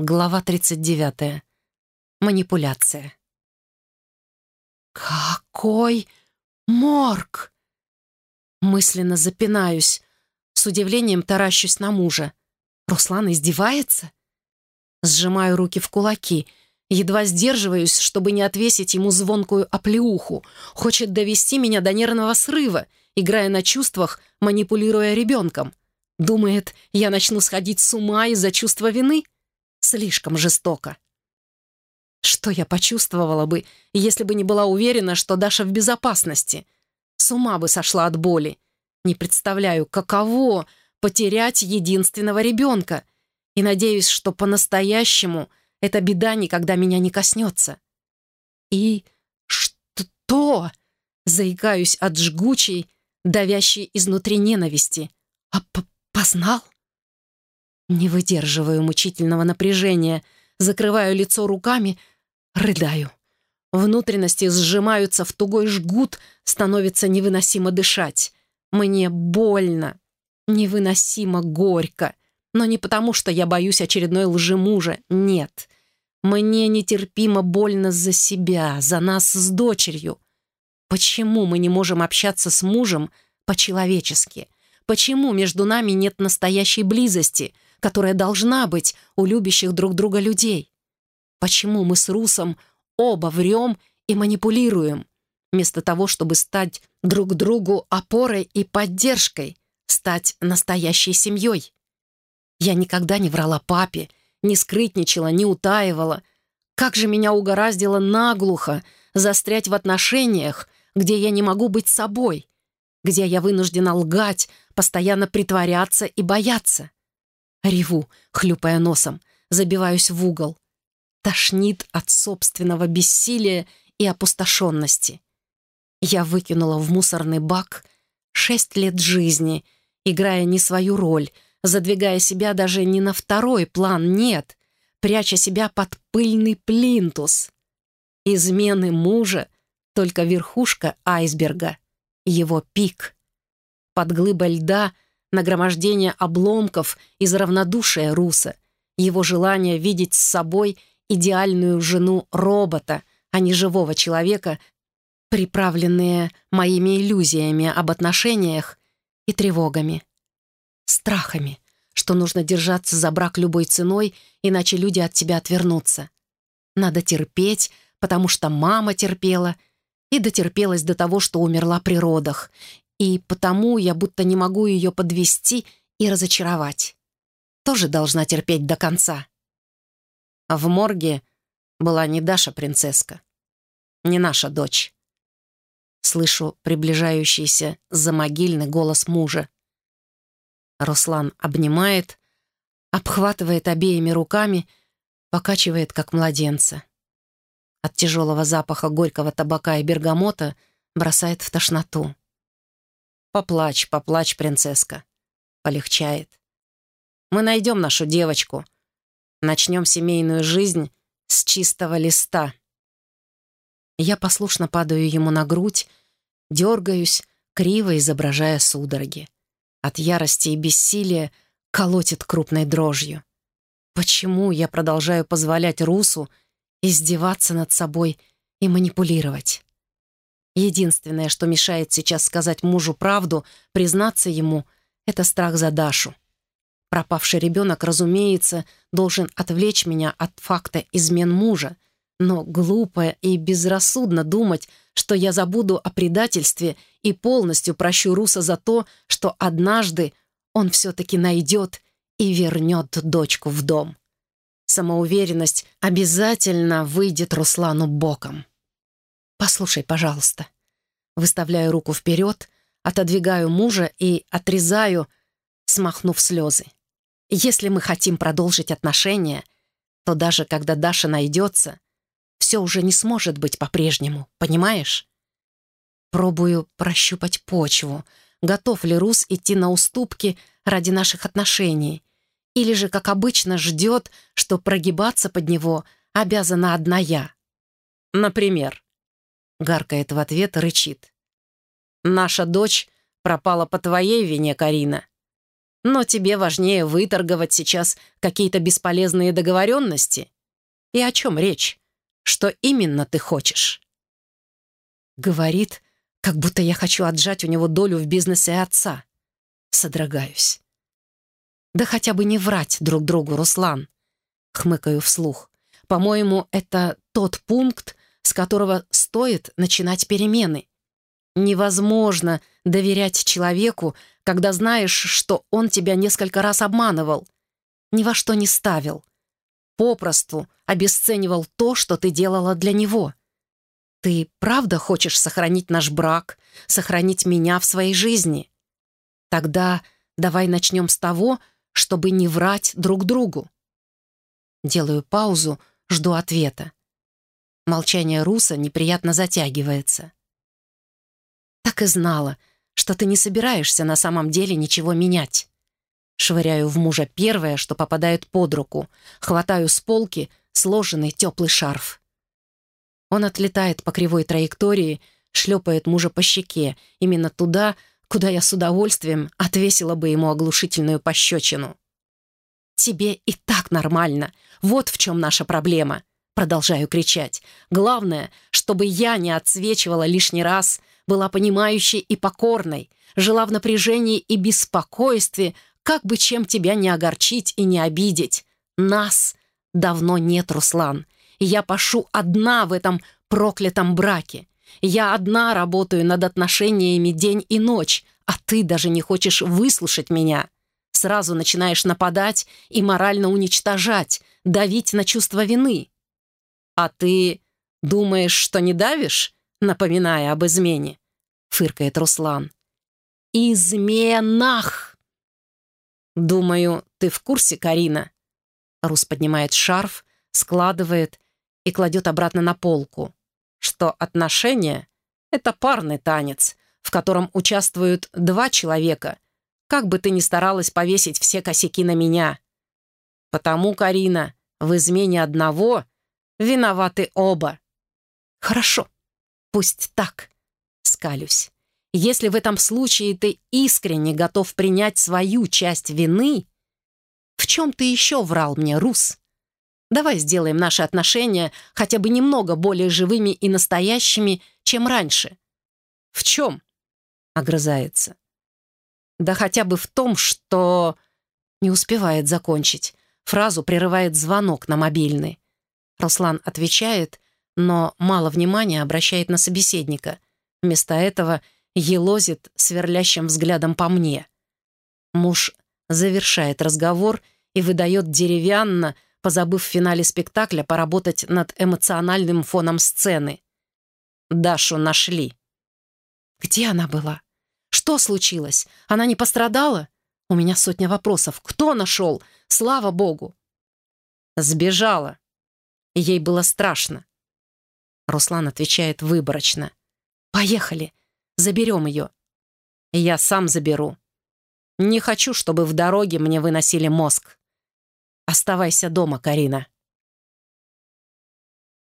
Глава 39. Манипуляция. «Какой морг!» Мысленно запинаюсь, с удивлением таращусь на мужа. Руслан издевается? Сжимаю руки в кулаки, едва сдерживаюсь, чтобы не отвесить ему звонкую оплеуху. Хочет довести меня до нервного срыва, играя на чувствах, манипулируя ребенком. Думает, я начну сходить с ума из-за чувства вины? Слишком жестоко. Что я почувствовала бы, если бы не была уверена, что Даша в безопасности? С ума бы сошла от боли. Не представляю, каково потерять единственного ребенка. И надеюсь, что по-настоящему эта беда никогда меня не коснется. И что? Заикаюсь от жгучей, давящей изнутри ненависти. А познал? Не выдерживаю мучительного напряжения, закрываю лицо руками, рыдаю. Внутренности сжимаются в тугой жгут, становится невыносимо дышать. Мне больно, невыносимо горько. Но не потому, что я боюсь очередной лжи мужа, нет. Мне нетерпимо больно за себя, за нас с дочерью. Почему мы не можем общаться с мужем по-человечески? Почему между нами нет настоящей близости — которая должна быть у любящих друг друга людей. Почему мы с Русом оба врем и манипулируем, вместо того, чтобы стать друг другу опорой и поддержкой, стать настоящей семьей? Я никогда не врала папе, не скрытничала, не утаивала. Как же меня угораздило наглухо застрять в отношениях, где я не могу быть собой, где я вынуждена лгать, постоянно притворяться и бояться. Реву, хлюпая носом, забиваюсь в угол. Тошнит от собственного бессилия и опустошенности. Я выкинула в мусорный бак шесть лет жизни, играя не свою роль, задвигая себя даже не на второй план, нет, пряча себя под пыльный плинтус. Измены мужа — только верхушка айсберга, его пик. Под глыбой льда — нагромождение обломков из равнодушия Руса, его желание видеть с собой идеальную жену робота, а не живого человека, приправленные моими иллюзиями об отношениях и тревогами, страхами, что нужно держаться за брак любой ценой, иначе люди от тебя отвернутся. Надо терпеть, потому что мама терпела и дотерпелась до того, что умерла при родах, и потому я будто не могу ее подвести и разочаровать. Тоже должна терпеть до конца. В морге была не Даша принцесска, не наша дочь. Слышу приближающийся замогильный голос мужа. Руслан обнимает, обхватывает обеими руками, покачивает, как младенца. От тяжелого запаха горького табака и бергамота бросает в тошноту. «Поплачь, поплачь, принцесска». Полегчает. «Мы найдем нашу девочку. Начнем семейную жизнь с чистого листа». Я послушно падаю ему на грудь, дергаюсь, криво изображая судороги. От ярости и бессилия колотит крупной дрожью. Почему я продолжаю позволять Русу издеваться над собой и манипулировать? Единственное, что мешает сейчас сказать мужу правду, признаться ему, это страх за Дашу. Пропавший ребенок, разумеется, должен отвлечь меня от факта измен мужа, но глупо и безрассудно думать, что я забуду о предательстве и полностью прощу Руса за то, что однажды он все-таки найдет и вернет дочку в дом. Самоуверенность обязательно выйдет Руслану боком. «Послушай, пожалуйста». Выставляю руку вперед, отодвигаю мужа и отрезаю, смахнув слезы. Если мы хотим продолжить отношения, то даже когда Даша найдется, все уже не сможет быть по-прежнему, понимаешь? Пробую прощупать почву, готов ли Рус идти на уступки ради наших отношений, или же, как обычно, ждет, что прогибаться под него обязана одна я. Например, Гаркает в ответ, рычит. «Наша дочь пропала по твоей вине, Карина. Но тебе важнее выторговать сейчас какие-то бесполезные договоренности? И о чем речь? Что именно ты хочешь?» Говорит, как будто я хочу отжать у него долю в бизнесе отца. Содрогаюсь. «Да хотя бы не врать друг другу, Руслан!» Хмыкаю вслух. «По-моему, это тот пункт, с которого стоит начинать перемены. Невозможно доверять человеку, когда знаешь, что он тебя несколько раз обманывал, ни во что не ставил, попросту обесценивал то, что ты делала для него. Ты правда хочешь сохранить наш брак, сохранить меня в своей жизни? Тогда давай начнем с того, чтобы не врать друг другу. Делаю паузу, жду ответа. Молчание Руса неприятно затягивается. Так и знала, что ты не собираешься на самом деле ничего менять. Швыряю в мужа первое, что попадает под руку. Хватаю с полки сложенный теплый шарф. Он отлетает по кривой траектории, шлепает мужа по щеке, именно туда, куда я с удовольствием отвесила бы ему оглушительную пощечину. «Тебе и так нормально. Вот в чем наша проблема», — продолжаю кричать. «Главное, чтобы я не отсвечивала лишний раз, была понимающей и покорной, жила в напряжении и беспокойстве, как бы чем тебя не огорчить и не обидеть. Нас давно нет, Руслан. Я пашу одна в этом проклятом браке. Я одна работаю над отношениями день и ночь, а ты даже не хочешь выслушать меня. Сразу начинаешь нападать и морально уничтожать, давить на чувство вины. А ты думаешь, что не давишь, напоминая об измене? Фыркает Руслан. Изменах! Думаю, ты в курсе, Карина? Рус поднимает шарф, складывает и кладет обратно на полку что отношения — это парный танец, в котором участвуют два человека, как бы ты ни старалась повесить все косяки на меня. Потому, Карина, в измене одного виноваты оба. Хорошо, пусть так, скалюсь. Если в этом случае ты искренне готов принять свою часть вины, в чем ты еще врал мне, Рус? Давай сделаем наши отношения хотя бы немного более живыми и настоящими, чем раньше». «В чем?» — огрызается. «Да хотя бы в том, что...» Не успевает закончить. Фразу прерывает звонок на мобильный. Руслан отвечает, но мало внимания обращает на собеседника. Вместо этого елозит сверлящим взглядом по мне. Муж завершает разговор и выдает деревянно, позабыв в финале спектакля поработать над эмоциональным фоном сцены. Дашу нашли. Где она была? Что случилось? Она не пострадала? У меня сотня вопросов. Кто нашел? Слава богу. Сбежала. Ей было страшно. Руслан отвечает выборочно. «Поехали. Заберем ее». «Я сам заберу. Не хочу, чтобы в дороге мне выносили мозг». Оставайся дома, Карина.